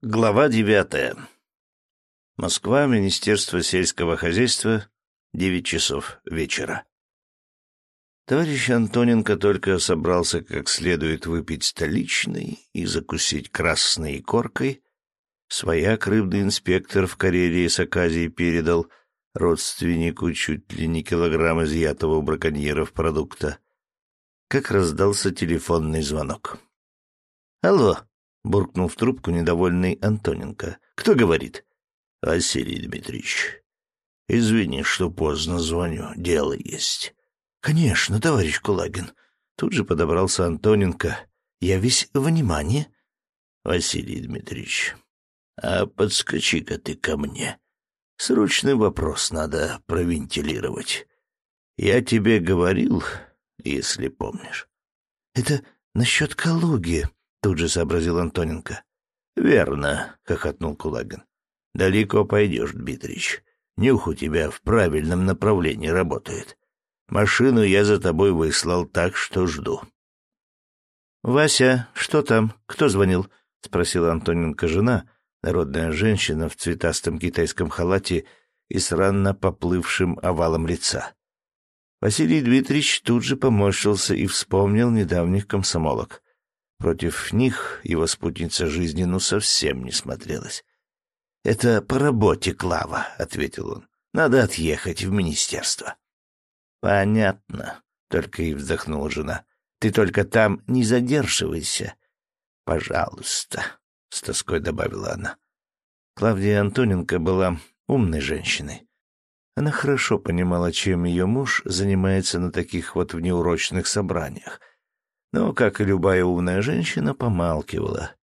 Глава девятая. Москва, Министерство сельского хозяйства, девять часов вечера. Товарищ Антоненко только собрался как следует выпить столичный и закусить красной коркой. Свояк рыбный инспектор в карьере с Аказией передал родственнику чуть ли не килограмм изъятого у браконьеров продукта. Как раздался телефонный звонок. «Алло!» — буркнул в трубку недовольный Антоненко. «Кто говорит?» «Василий Дмитриевич. Извини, что поздно звоню. Дело есть». «Конечно, товарищ Кулагин». Тут же подобрался Антоненко. «Я весь внимание». «Василий Дмитриевич, а подскочи-ка ты ко мне. Срочный вопрос надо провентилировать. Я тебе говорил, если помнишь». «Это насчет Калуги», Тут же сообразил Антоненко. «Верно», — хохотнул Кулагин. «Далеко пойдешь, Дмитрич. Нюх у тебя в правильном направлении работает. Машину я за тобой выслал, так что жду». «Вася, что там? Кто звонил?» — спросила Антоненко жена, народная женщина в цветастом китайском халате и с ранно поплывшим овалом лица. Василий Дмитриевич тут же поморщился и вспомнил недавних комсомолок. Против них его спутница жизни ну совсем не смотрелась. — Это по работе, Клава, — ответил он. — Надо отъехать в министерство. — Понятно, — только и вздохнула жена. — Ты только там не задерживайся. — Пожалуйста, — с тоской добавила она. Клавдия Антоненко была умной женщиной. Она хорошо понимала, чем ее муж занимается на таких вот внеурочных собраниях — но, как и любая умная женщина, помалкивала.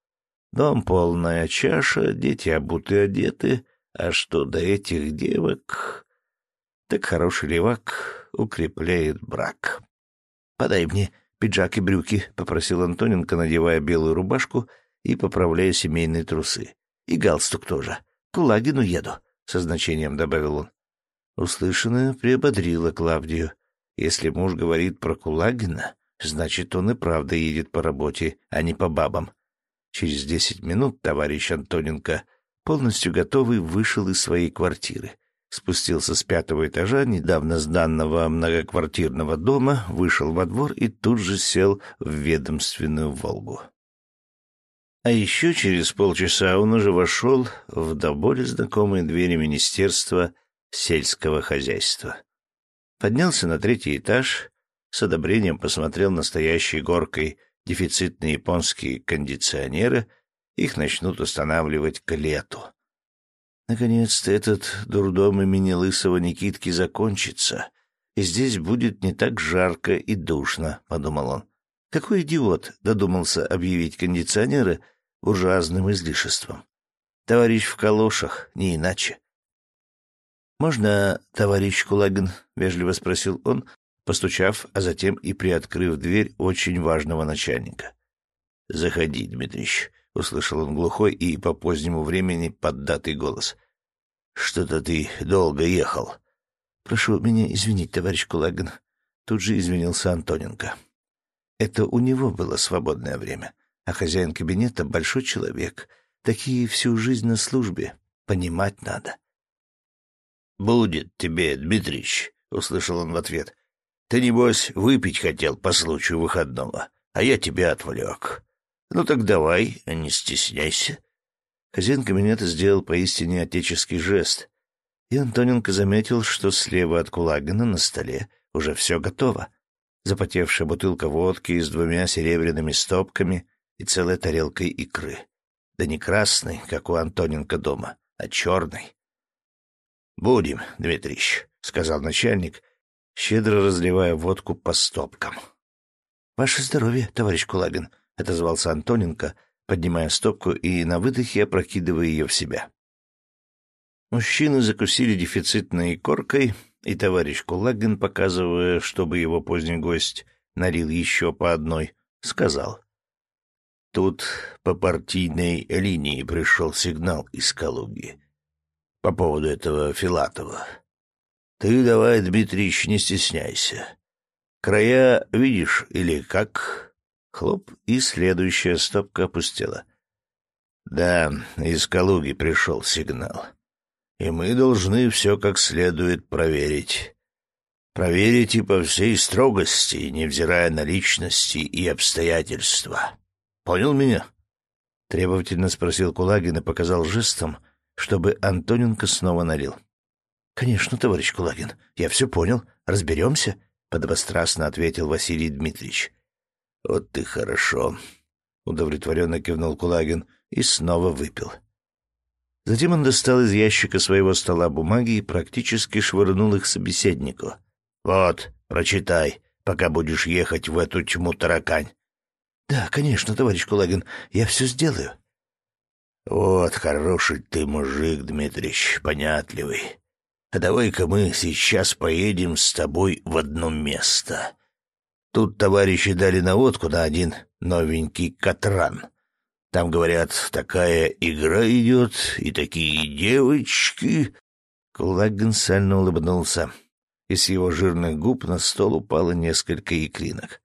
Дом полная чаша, дети обуты одеты, а что до этих девок... Так хороший левак укрепляет брак. — Подай мне пиджак и брюки, — попросил Антоненко, надевая белую рубашку и поправляя семейные трусы. — И галстук тоже. К Кулагину еду, — со значением добавил он. Услышанное приободрило Клавдию. Если муж говорит про Кулагина, Значит, он и правда едет по работе, а не по бабам. Через десять минут товарищ Антоненко, полностью готовый, вышел из своей квартиры. Спустился с пятого этажа недавно сданного многоквартирного дома, вышел во двор и тут же сел в ведомственную «Волгу». А еще через полчаса он уже вошел в до боли знакомые двери Министерства сельского хозяйства. Поднялся на третий этаж с одобрением посмотрел на горкой дефицитные японские кондиционеры, их начнут устанавливать к лету. Наконец-то этот дурдом имени Лысого Никитки закончится, и здесь будет не так жарко и душно, — подумал он. Какой идиот додумался объявить кондиционеры ужасным излишеством. Товарищ в калошах, не иначе. «Можно, товарищ Кулагин?» — вежливо спросил он, постучав, а затем и приоткрыв дверь очень важного начальника. — Заходи, Дмитрич, — услышал он глухой и по позднему времени поддатый голос. — Что-то ты долго ехал. — Прошу меня извинить, товарищ Кулагин. Тут же извинился Антоненко. Это у него было свободное время, а хозяин кабинета — большой человек. Такие всю жизнь на службе. Понимать надо. — Будет тебе, Дмитрич, — услышал он в ответ. Ты, небось, выпить хотел по случаю выходного, а я тебя отвлек. Ну так давай, не стесняйся. Хозяин кабинета сделал поистине отеческий жест, и Антоненко заметил, что слева от Кулагина на столе уже все готово. Запотевшая бутылка водки с двумя серебряными стопками и целой тарелкой икры. Да не красной, как у Антоненко дома, а черной. — Будем, Дмитрич, — сказал начальник, щедро разливая водку по стопкам. — Ваше здоровье, товарищ Кулагин, — отозвался Антоненко, поднимая стопку и на выдохе опрокидывая ее в себя. Мужчины закусили дефицитной коркой, и товарищ Кулагин, показывая, чтобы его поздний гость налил еще по одной, сказал. Тут по партийной линии пришел сигнал из Калуги по поводу этого Филатова. Ты давай, Дмитрич, не стесняйся. Края видишь или как? Хлоп, и следующая стопка опустела. Да, из Калуги пришел сигнал. И мы должны все как следует проверить. Проверить и по всей строгости, невзирая на личности и обстоятельства. Понял меня? Требовательно спросил Кулагин и показал жестом, чтобы Антоненко снова налил. «Конечно, товарищ Кулагин, я все понял. Разберемся?» — подобострастно ответил Василий Дмитриевич. «Вот ты хорошо», — удовлетворенно кивнул Кулагин и снова выпил. Затем он достал из ящика своего стола бумаги и практически швырнул их собеседнику. «Вот, прочитай, пока будешь ехать в эту тьму таракань». «Да, конечно, товарищ Кулагин, я все сделаю». «Вот хороший ты мужик, Дмитрич, понятливый. А давай-ка мы сейчас поедем с тобой в одно место. Тут товарищи дали наводку на один новенький Катран. Там, говорят, такая игра идет, и такие девочки...» Кулагин сально улыбнулся, и с его жирных губ на стол упало несколько икринок.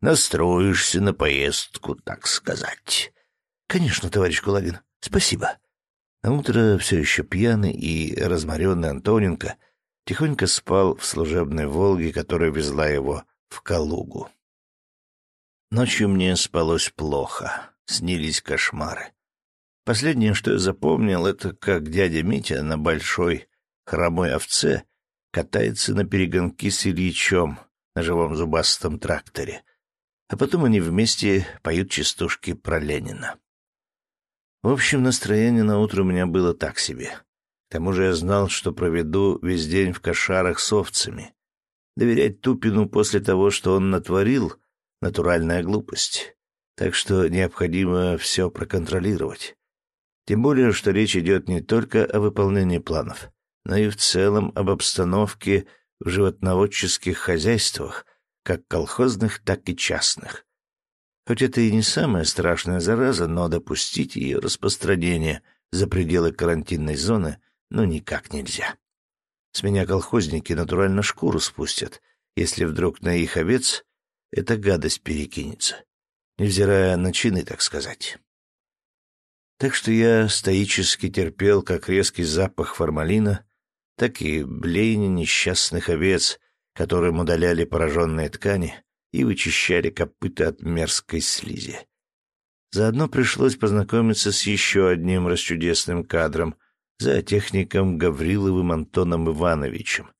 «Настроишься на поездку, так сказать». «Конечно, товарищ Кулагин, спасибо». На утро все еще пьяный и разморенный Антоненко тихонько спал в служебной «Волге», которая везла его в Калугу. Ночью мне спалось плохо снились кошмары. Последнее, что я запомнил, это как дядя Митя на большой хромой овце катается на перегонки с Ильичом на живом зубастом тракторе. А потом они вместе поют частушки про Ленина. В общем, настроение на утро у меня было так себе. К тому же я знал, что проведу весь день в кошарах с овцами. Доверять Тупину после того, что он натворил — натуральная глупость так что необходимо все проконтролировать. Тем более, что речь идет не только о выполнении планов, но и в целом об обстановке в животноводческих хозяйствах, как колхозных, так и частных. Хоть это и не самая страшная зараза, но допустить ее распространение за пределы карантинной зоны ну никак нельзя. С меня колхозники натурально шкуру спустят, если вдруг на их овец эта гадость перекинется невзирая на чины, так сказать. Так что я стоически терпел как резкий запах формалина, так и блеяние несчастных овец, которым удаляли пораженные ткани и вычищали копыта от мерзкой слизи. Заодно пришлось познакомиться с еще одним расчудесным кадром, зоотехником Гавриловым Антоном Ивановичем.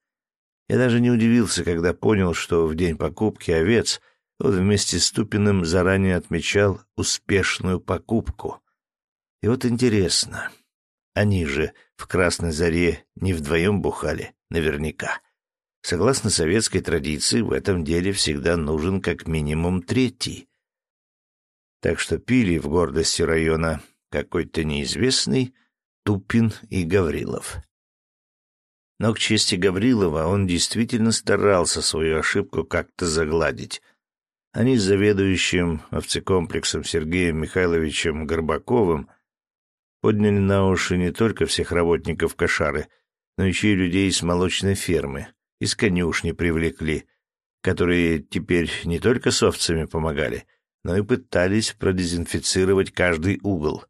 Я даже не удивился, когда понял, что в день покупки овец — он вместе с Тупиным заранее отмечал успешную покупку. И вот интересно, они же в Красной Заре не вдвоем бухали, наверняка. Согласно советской традиции, в этом деле всегда нужен как минимум третий. Так что пили в гордости района какой-то неизвестный Тупин и Гаврилов. Но к чести Гаврилова он действительно старался свою ошибку как-то загладить — они с заведующим овцекомплексом Сергеем Михайловичем Горбаковым подняли на уши не только всех работников кошары, но еще и людей с молочной фермы, из конюшни привлекли, которые теперь не только с овцами помогали, но и пытались продезинфицировать каждый угол.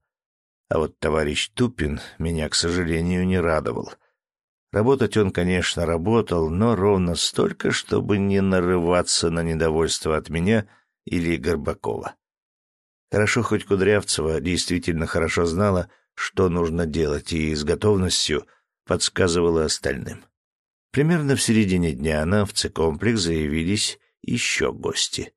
А вот товарищ Тупин меня, к сожалению, не радовал — Работать он, конечно, работал, но ровно столько, чтобы не нарываться на недовольство от меня или Горбакова. Хорошо, хоть Кудрявцева действительно хорошо знала, что нужно делать, и с готовностью подсказывала остальным. Примерно в середине дня на овцекомплекс заявились еще гости.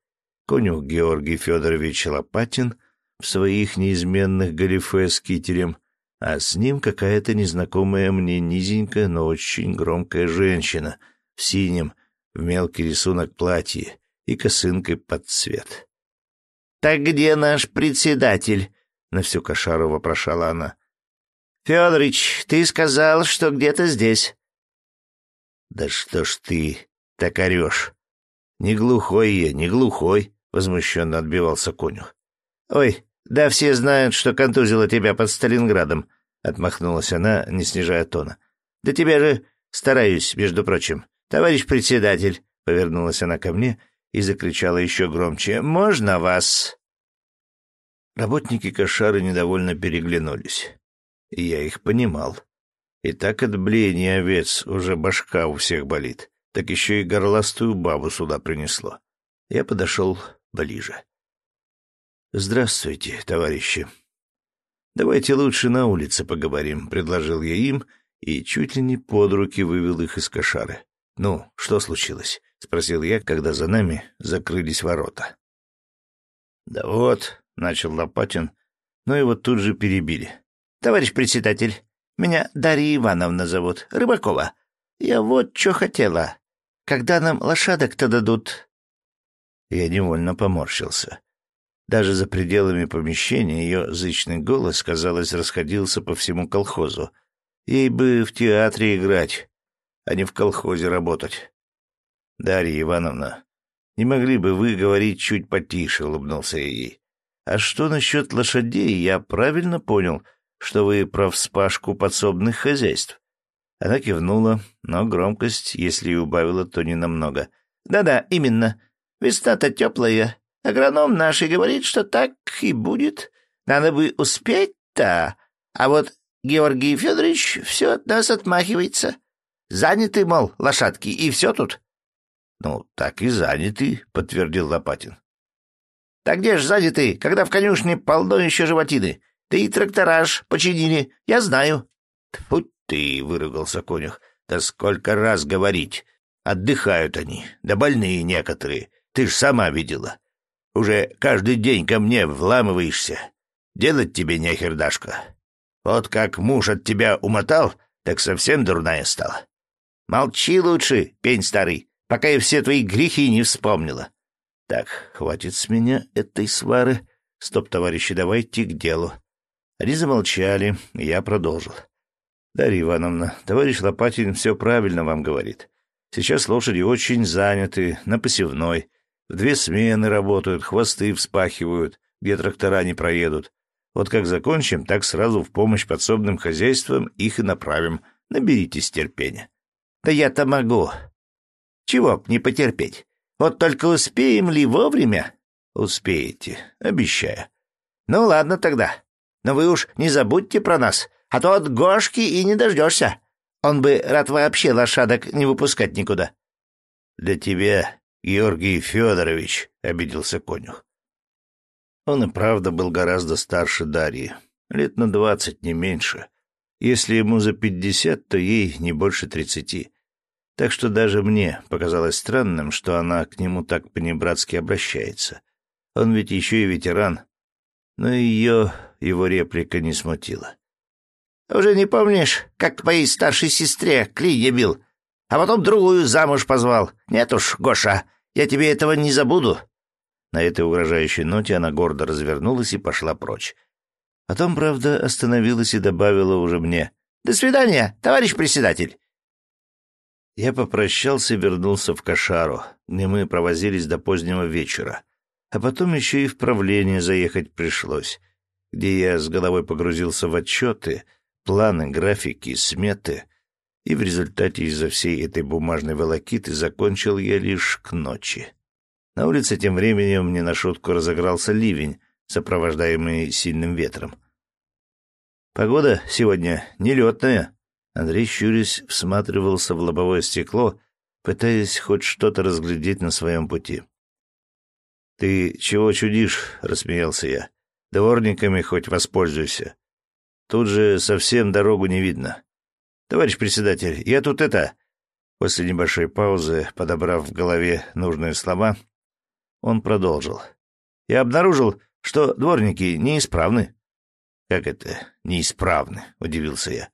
Конюх Георгий Федорович Лопатин в своих неизменных галифе с китерем — а с ним какая-то незнакомая мне низенькая, но очень громкая женщина в синем, в мелкий рисунок платье и косынкой под цвет. «Так где наш председатель?» — на всю кошару вопрошала она. «Федорыч, ты сказал, что где-то здесь». «Да что ж ты так орешь? Не глухой я, не глухой», — возмущенно отбивался конюх. «Ой, «Да все знают, что контузила тебя под Сталинградом», — отмахнулась она, не снижая тона. «Да тебя же стараюсь, между прочим. Товарищ председатель», — повернулась она ко мне и закричала еще громче. «Можно вас?» Работники кошары недовольно переглянулись. Я их понимал. И так от блеяния овец уже башка у всех болит, так еще и горластую бабу сюда принесло. Я подошел ближе. «Здравствуйте, товарищи. Давайте лучше на улице поговорим», — предложил я им и чуть ли не под руки вывел их из кошары. «Ну, что случилось?» — спросил я, когда за нами закрылись ворота. «Да вот», — начал Лопатин, но его тут же перебили. «Товарищ председатель, меня Дарья Ивановна зовут, Рыбакова. Я вот что хотела. Когда нам лошадок-то дадут?» Я невольно поморщился. Даже за пределами помещения ее зычный голос, казалось, расходился по всему колхозу. Ей бы в театре играть, а не в колхозе работать. «Дарья Ивановна, не могли бы вы говорить чуть потише?» — улыбнулся я ей. «А что насчет лошадей? Я правильно понял, что вы про вспашку подсобных хозяйств?» Она кивнула, но громкость, если и убавила, то не намного. «Да-да, именно. Весна-то теплая. Агроном наш и говорит, что так и будет. Надо бы успеть-то. А вот Георгий Федорович все от нас отмахивается. Заняты, мол, лошадки, и все тут. «Ну, так и заняты», — подтвердил Лопатин. «Так где ж заняты, когда в конюшне полно еще животины? Ты и трактораж починили, я знаю». «Тьфу ты!» — выругался конюх. «Да сколько раз говорить! Отдыхают они, да больные некоторые. Ты ж сама видела. Уже каждый день ко мне вламываешься. Делать тебе нехер, Дашка. Вот как муж от тебя умотал, так совсем дурная стала. Молчи лучше, пень старый пока я все твои грехи не вспомнила. Так, хватит с меня этой свары. Стоп, товарищи, давайте к делу. Они замолчали, и я продолжил. Дарья Ивановна, товарищ Лопатин все правильно вам говорит. Сейчас лошади очень заняты, на посевной. В две смены работают, хвосты вспахивают, где трактора не проедут. Вот как закончим, так сразу в помощь подсобным хозяйствам их и направим. Наберитесь терпения. Да я-то могу. Чего б не потерпеть? Вот только успеем ли вовремя? Успеете, обещаю. Ну ладно тогда. Но вы уж не забудьте про нас, а то от Гошки и не дождешься. Он бы рад вообще лошадок не выпускать никуда. Для тебя, Георгий Федорович, обиделся конюх. Он и правда был гораздо старше Дарьи, лет на двадцать, не меньше. Если ему за пятьдесят, то ей не больше тридцати. Так что даже мне показалось странным, что она к нему так по-небратски обращается. Он ведь еще и ветеран. Но ее его реплика не смутила. «Уже не помнишь, как к моей старшей сестре клинья бил, а потом другую замуж позвал? Нет уж, Гоша, я тебе этого не забуду». На этой угрожающей ноте она гордо развернулась и пошла прочь. Потом, правда, остановилась и добавила уже мне. «До свидания, товарищ председатель. Я попрощался и вернулся в Кошару, где мы провозились до позднего вечера. А потом еще и в правление заехать пришлось, где я с головой погрузился в отчеты, планы, графики, сметы, и в результате из-за всей этой бумажной волокиты закончил я лишь к ночи. На улице тем временем не на шутку разыгрался ливень, сопровождаемый сильным ветром. Погода сегодня нелетная, Андрей, щурясь, всматривался в лобовое стекло, пытаясь хоть что-то разглядеть на своем пути. «Ты чего чудишь?» — рассмеялся я. «Дворниками хоть воспользуйся. Тут же совсем дорогу не видно. Товарищ председатель, я тут это...» После небольшой паузы, подобрав в голове нужные слова, он продолжил. «Я обнаружил, что дворники неисправны». «Как это неисправны?» — удивился я.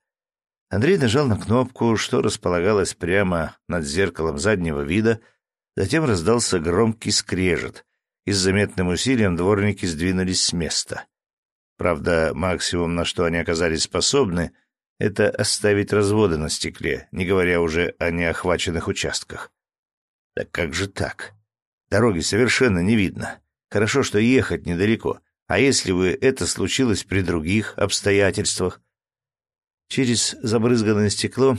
Андрей нажал на кнопку, что располагалось прямо над зеркалом заднего вида, затем раздался громкий скрежет, и с заметным усилием дворники сдвинулись с места. Правда, максимум, на что они оказались способны, это оставить разводы на стекле, не говоря уже о неохваченных участках. Так как же так? Дороги совершенно не видно. Хорошо, что ехать недалеко. А если бы это случилось при других обстоятельствах? Через забрызганное стекло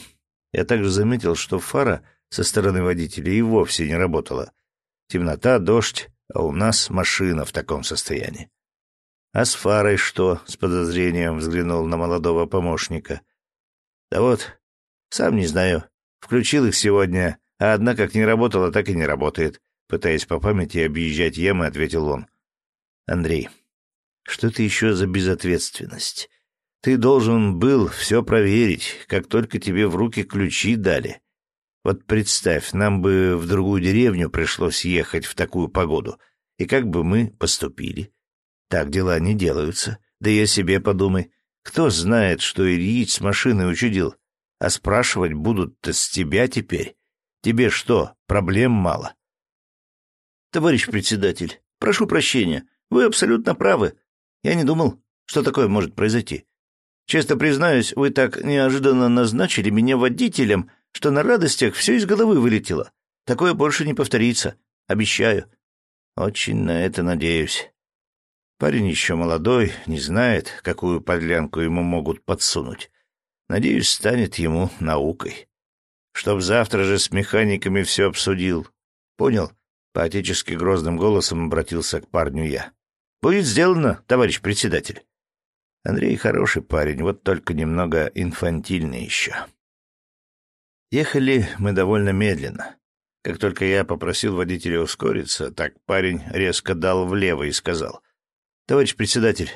я также заметил, что фара со стороны водителя и вовсе не работала. Темнота, дождь, а у нас машина в таком состоянии. А с фарой что? С подозрением взглянул на молодого помощника. Да вот, сам не знаю. Включил их сегодня, а одна как не работала, так и не работает. Пытаясь по памяти объезжать ямы, ответил он. Андрей, что ты еще за безответственность? Ты должен был все проверить, как только тебе в руки ключи дали. Вот представь, нам бы в другую деревню пришлось ехать в такую погоду. И как бы мы поступили? Так дела не делаются. Да о себе подумай. Кто знает, что Ильич с машиной учудил? А спрашивать будут-то с тебя теперь. Тебе что, проблем мало? Товарищ председатель, прошу прощения. Вы абсолютно правы. Я не думал, что такое может произойти. Честно признаюсь, вы так неожиданно назначили меня водителем, что на радостях все из головы вылетело. Такое больше не повторится. Обещаю. Очень на это надеюсь. Парень еще молодой, не знает, какую подлянку ему могут подсунуть. Надеюсь, станет ему наукой. Чтоб завтра же с механиками все обсудил. Понял? По-отечески грозным голосом обратился к парню я. Будет сделано, товарищ председатель. Андрей хороший парень, вот только немного инфантильный еще. Ехали мы довольно медленно. Как только я попросил водителя ускориться, так парень резко дал влево и сказал. «Товарищ председатель,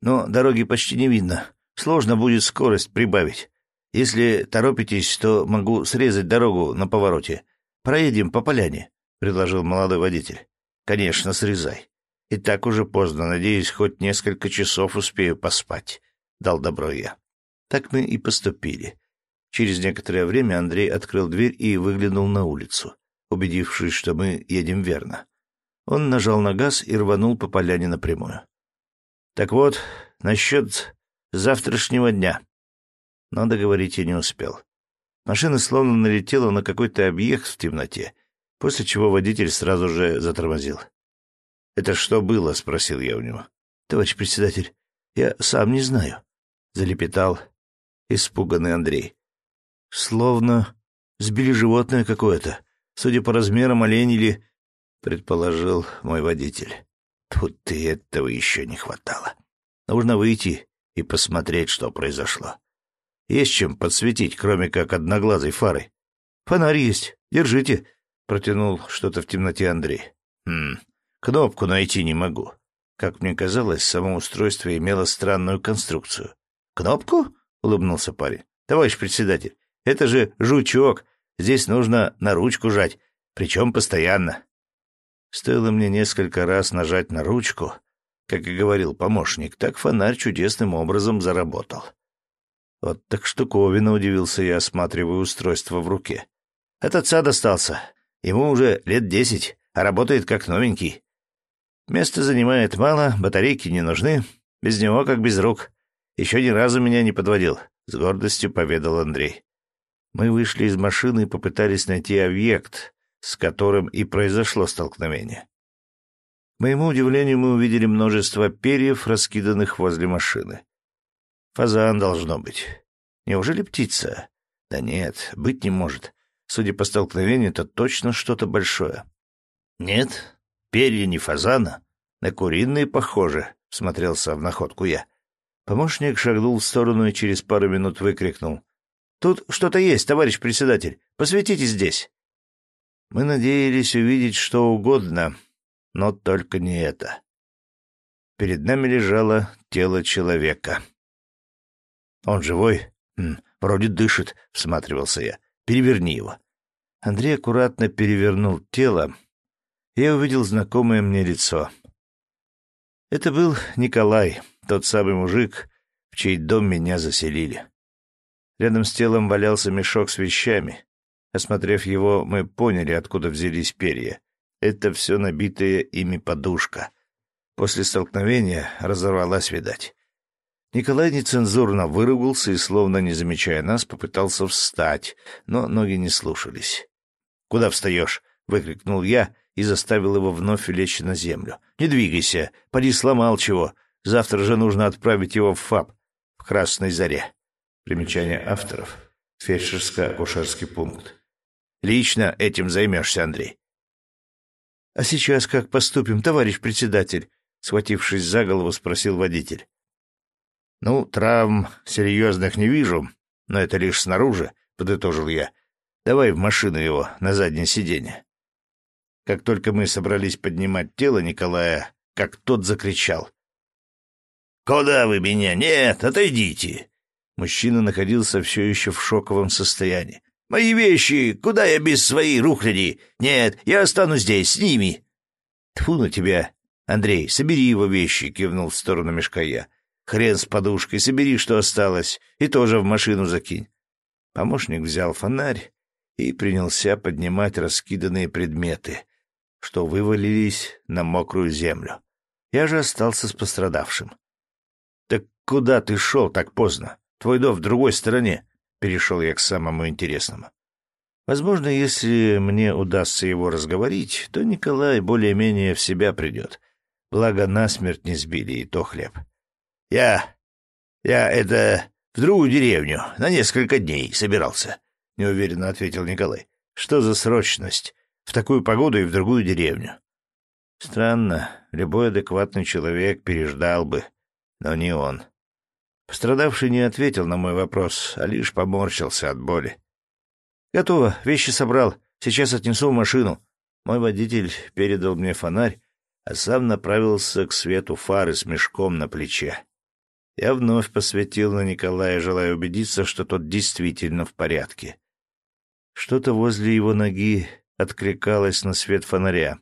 но дороги почти не видно. Сложно будет скорость прибавить. Если торопитесь, то могу срезать дорогу на повороте. Проедем по поляне», — предложил молодой водитель. «Конечно, срезай. И так уже поздно, надеюсь, хоть несколько часов успею поспать. Дал добро я. Так мы и поступили. Через некоторое время Андрей открыл дверь и выглянул на улицу, убедившись, что мы едем верно. Он нажал на газ и рванул по поляне напрямую. Так вот, насчет завтрашнего дня. Но договорить я не успел. Машина словно налетела на какой-то объект в темноте, после чего водитель сразу же затормозил. «Это что было?» — спросил я у него. «Товарищ председатель, я сам не знаю», — залепетал испуганный Андрей. «Словно сбили животное какое-то, судя по размерам олень или...» — предположил мой водитель. Тут и этого еще не хватало. Нужно выйти и посмотреть, что произошло. Есть чем подсветить, кроме как одноглазой фары. «Фонарь есть. Держите», — протянул что-то в темноте Андрей. «Хм, Кнопку найти не могу. Как мне казалось, само устройство имело странную конструкцию. «Кнопку?» — улыбнулся парень. «Товарищ председатель, это же жучок. Здесь нужно на ручку жать, причем постоянно». Стоило мне несколько раз нажать на ручку, как и говорил помощник, так фонарь чудесным образом заработал. Вот так штуковина, удивился я, осматривая устройство в руке. От отца достался. Ему уже лет десять, а работает как новенький. Место занимает мало, батарейки не нужны. Без него как без рук. Еще ни разу меня не подводил», — с гордостью поведал Андрей. Мы вышли из машины и попытались найти объект, с которым и произошло столкновение. К моему удивлению, мы увидели множество перьев, раскиданных возле машины. Фазан должно быть. Неужели птица? Да нет, быть не может. Судя по столкновению, это точно что-то большое. Нет, Перья не фазана, на куриные похоже, — смотрелся в находку я. Помощник шагнул в сторону и через пару минут выкрикнул. — Тут что-то есть, товарищ председатель. Посветите здесь. Мы надеялись увидеть что угодно, но только не это. Перед нами лежало тело человека. «Он живой? Вроде дышит», — всматривался я. «Переверни его». Андрей аккуратно перевернул тело, я увидел знакомое мне лицо. Это был Николай, тот самый мужик, в чей дом меня заселили. Рядом с телом валялся мешок с вещами. Осмотрев его, мы поняли, откуда взялись перья. Это все набитая ими подушка. После столкновения разорвалась, видать. Николай нецензурно выругался и, словно не замечая нас, попытался встать, но ноги не слушались. «Куда встаешь?» — выкрикнул я и заставил его вновь лечь на землю. «Не двигайся, поди сломал чего. Завтра же нужно отправить его в ФАП, в Красной Заре». Примечание авторов. Фельдшерско-акушерский пункт. «Лично этим займешься, Андрей». «А сейчас как поступим, товарищ председатель?» — схватившись за голову, спросил водитель. «Ну, травм серьезных не вижу, но это лишь снаружи», — подытожил я. «Давай в машину его, на заднее сиденье». Как только мы собрались поднимать тело Николая, как тот закричал. «Куда вы меня? Нет, отойдите!» Мужчина находился все еще в шоковом состоянии. «Мои вещи! Куда я без своей рухляди? Нет, я останусь здесь, с ними!» «Тьфу на тебя! Андрей, собери его вещи!» — кивнул в сторону мешка я. «Хрен с подушкой, собери, что осталось, и тоже в машину закинь». Помощник взял фонарь и принялся поднимать раскиданные предметы, что вывалились на мокрую землю. Я же остался с пострадавшим. «Так куда ты шел так поздно? Твой дом в другой стороне», — перешел я к самому интересному. Возможно, если мне удастся его разговорить, то Николай более-менее в себя придет. Благо, насмерть не сбили, и то хлеб. «Я... я это... в другую деревню на несколько дней собирался», — неуверенно ответил Николай. «Что за срочность? В такую погоду и в другую деревню?» Странно, любой адекватный человек переждал бы, но не он. Пострадавший не ответил на мой вопрос, а лишь поморщился от боли. «Готово, вещи собрал. Сейчас отнесу в машину». Мой водитель передал мне фонарь, а сам направился к свету фары с мешком на плече. Я вновь посветил на Николая, желая убедиться, что тот действительно в порядке. Что-то возле его ноги откликалось на свет фонаря.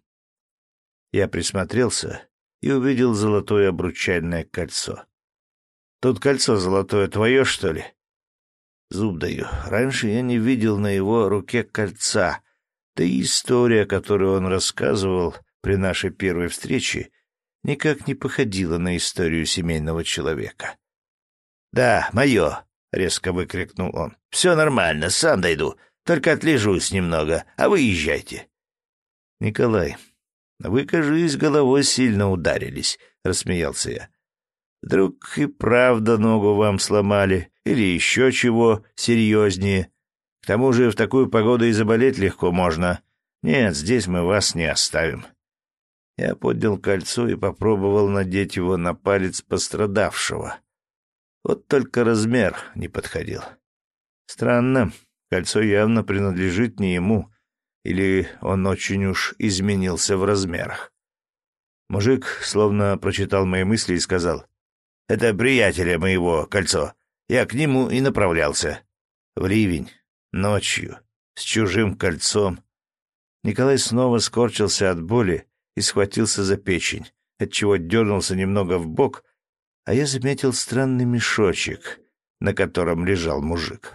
Я присмотрелся и увидел золотое обручальное кольцо. «Тут кольцо золотое твое, что ли?» Зуб даю. Раньше я не видел на его руке кольца. Да и история, которую он рассказывал при нашей первой встрече, никак не походила на историю семейного человека. «Да, мое!» — резко выкрикнул он. «Все нормально, сам дойду. Только отлежусь немного, а вы езжайте». «Николай, вы, кажись, головой сильно ударились», — рассмеялся я. «Вдруг и правда ногу вам сломали?» или еще чего серьезнее. К тому же в такую погоду и заболеть легко можно. Нет, здесь мы вас не оставим. Я поднял кольцо и попробовал надеть его на палец пострадавшего. Вот только размер не подходил. Странно, кольцо явно принадлежит не ему, или он очень уж изменился в размерах. Мужик словно прочитал мои мысли и сказал, «Это приятеля моего кольцо. Я к нему и направлялся. В ливень, ночью, с чужим кольцом. Николай снова скорчился от боли и схватился за печень, отчего дернулся немного в бок, а я заметил странный мешочек, на котором лежал мужик.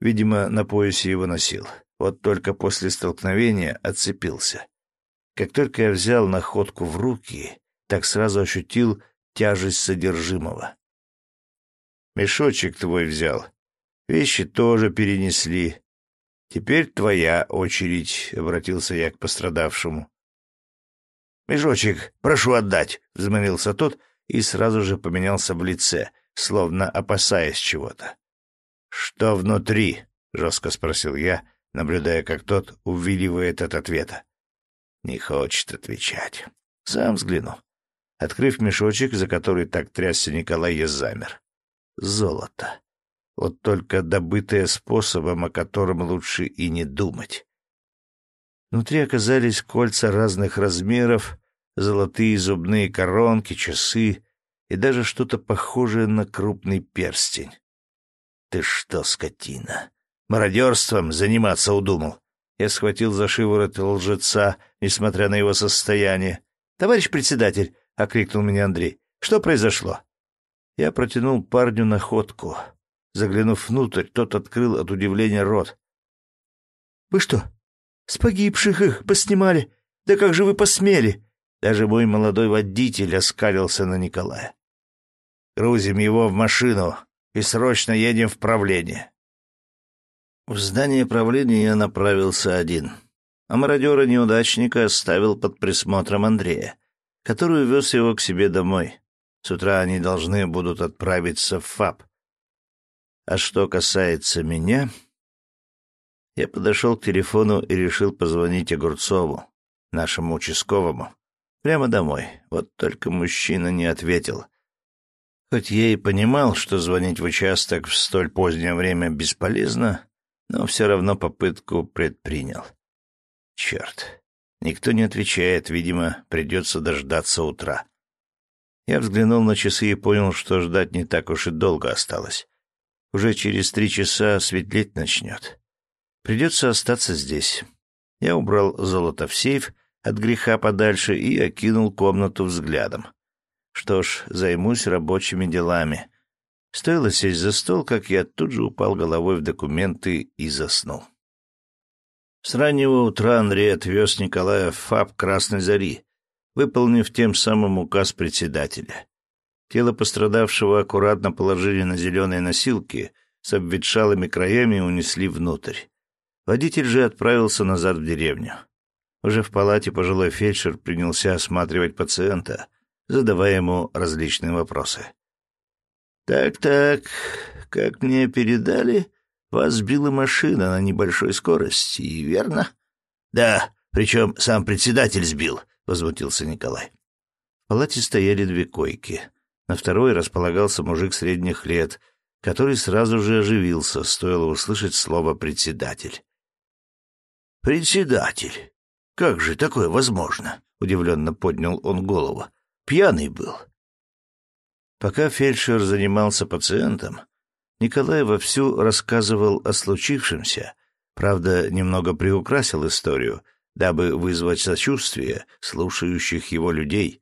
Видимо, на поясе его носил. Вот только после столкновения отцепился. Как только я взял находку в руки, так сразу ощутил тяжесть содержимого. Мешочек твой взял. Вещи тоже перенесли. Теперь твоя очередь, — обратился я к пострадавшему. — Мешочек, прошу отдать, — взмолился тот и сразу же поменялся в лице, словно опасаясь чего-то. — Что внутри? — жестко спросил я, наблюдая, как тот увиливает от ответа. Не хочет отвечать. Сам взгляну. Открыв мешочек, за который так трясся Николай, я замер золото. Вот только добытое способом, о котором лучше и не думать. Внутри оказались кольца разных размеров, золотые зубные коронки, часы и даже что-то похожее на крупный перстень. «Ты что, скотина, мародерством заниматься удумал?» Я схватил за шиворот лжеца, несмотря на его состояние. «Товарищ председатель!» — окрикнул меня Андрей. «Что произошло?» Я протянул парню находку. Заглянув внутрь, тот открыл от удивления рот. «Вы что, с погибших их поснимали? Да как же вы посмели?» Даже мой молодой водитель оскалился на Николая. «Грузим его в машину и срочно едем в правление». В здание правления я направился один, а мародера-неудачника оставил под присмотром Андрея, который вез его к себе домой. С утра они должны будут отправиться в ФАП. А что касается меня, я подошел к телефону и решил позвонить Огурцову, нашему участковому, Прямо домой. Вот только мужчина не ответил. Хоть я и понимал, что звонить в участок в столь позднее время бесполезно, но все равно попытку предпринял. Черт. Никто не отвечает, видимо, придется дождаться утра. Я взглянул на часы и понял, что ждать не так уж и долго осталось. Уже через три часа светлеть начнет. Придется остаться здесь. Я убрал золото в сейф от греха подальше и окинул комнату взглядом. Что ж, займусь рабочими делами. Стоило сесть за стол, как я тут же упал головой в документы и заснул. С раннего утра Андрей отвез Николая в ФАП «Красной зари», выполнив тем самым указ председателя. Тело пострадавшего аккуратно положили на зеленые носилки с обветшалыми краями унесли внутрь. Водитель же отправился назад в деревню. Уже в палате пожилой фельдшер принялся осматривать пациента, задавая ему различные вопросы. «Так-так, как мне передали, вас сбила машина на небольшой скорости, верно?» «Да, причем сам председатель сбил», — возмутился Николай. В палате стояли две койки. На второй располагался мужик средних лет, который сразу же оживился, стоило услышать слово «председатель». «Председатель? Как же такое возможно?» — удивленно поднял он голову. «Пьяный был». Пока фельдшер занимался пациентом, Николай вовсю рассказывал о случившемся, правда, немного приукрасил историю — дабы вызвать сочувствие слушающих его людей.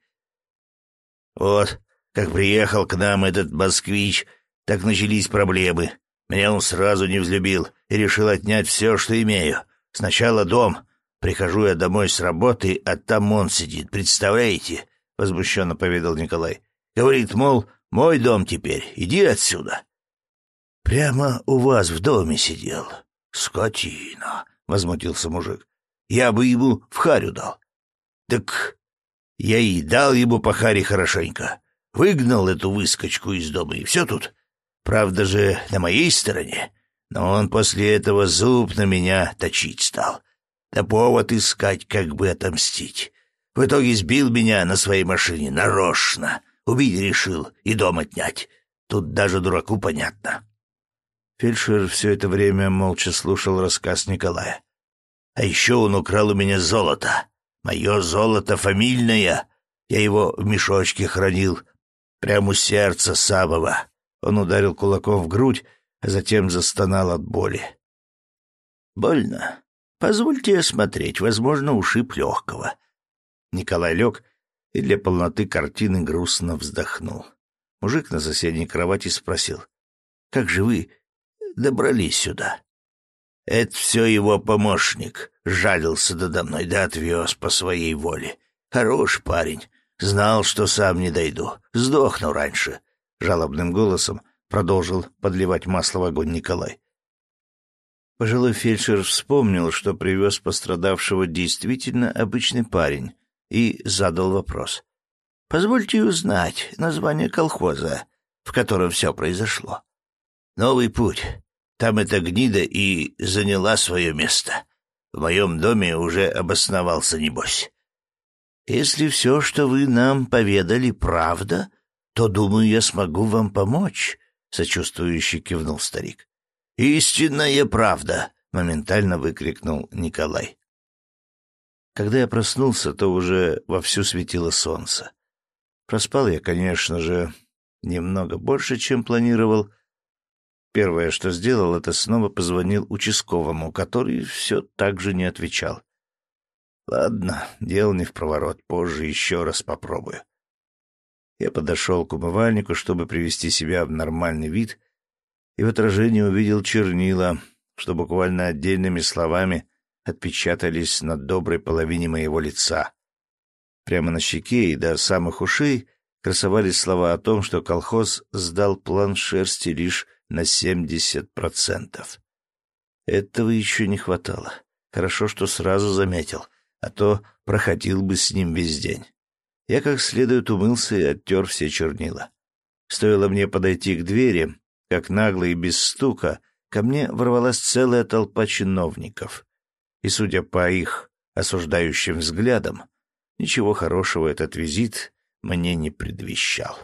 «Вот, как приехал к нам этот москвич, так начались проблемы. Меня он сразу не взлюбил и решил отнять все, что имею. Сначала дом. Прихожу я домой с работы, а там он сидит, представляете?» — возмущенно поведал Николай. «Говорит, мол, мой дом теперь, иди отсюда». «Прямо у вас в доме сидел. Скотина!» — возмутился мужик я бы ему в харю дал. Так я и дал ему по харе хорошенько. Выгнал эту выскочку из дома, и все тут. Правда же, на моей стороне. Но он после этого зуб на меня точить стал. Да повод искать, как бы отомстить. В итоге сбил меня на своей машине нарочно. Убить решил и дом отнять. Тут даже дураку понятно. Фельдшер все это время молча слушал рассказ Николая. А еще он украл у меня золото. Мое золото фамильное. Я его в мешочке хранил. Прямо у сердца самого. Он ударил кулаком в грудь, а затем застонал от боли. «Больно. Позвольте осмотреть. Возможно, ушиб легкого». Николай лег и для полноты картины грустно вздохнул. Мужик на соседней кровати спросил. «Как же вы добрались сюда?» Это все его помощник. Жалился надо мной, да отвез по своей воле. Хороший парень. Знал, что сам не дойду. Сдохну раньше. Жалобным голосом продолжил подливать масло в огонь Николай. Пожилой фельдшер вспомнил, что привез пострадавшего действительно обычный парень, и задал вопрос. «Позвольте узнать название колхоза, в котором все произошло». «Новый путь. Там эта гнида и заняла свое место. В моем доме уже обосновался, небось. Если все, что вы нам поведали, правда, то, думаю, я смогу вам помочь, — сочувствующе кивнул старик. — Истинная правда! — моментально выкрикнул Николай. Когда я проснулся, то уже вовсю светило солнце. Проспал я, конечно же, немного больше, чем планировал, — Первое, что сделал, это снова позвонил участковому, который все так же не отвечал. Ладно, дело не в проворот, позже еще раз попробую. Я подошел к умывальнику, чтобы привести себя в нормальный вид, и в отражении увидел чернила, что буквально отдельными словами отпечатались на доброй половине моего лица. Прямо на щеке и до самых ушей красовались слова о том, что колхоз сдал план шерсти лишь на семьдесят процентов. Этого еще не хватало. Хорошо, что сразу заметил, а то проходил бы с ним весь день. Я как следует умылся и оттер все чернила. Стоило мне подойти к двери, как нагло и без стука ко мне ворвалась целая толпа чиновников. И, судя по их осуждающим взглядам, Ничего хорошего этот визит мне не предвещал.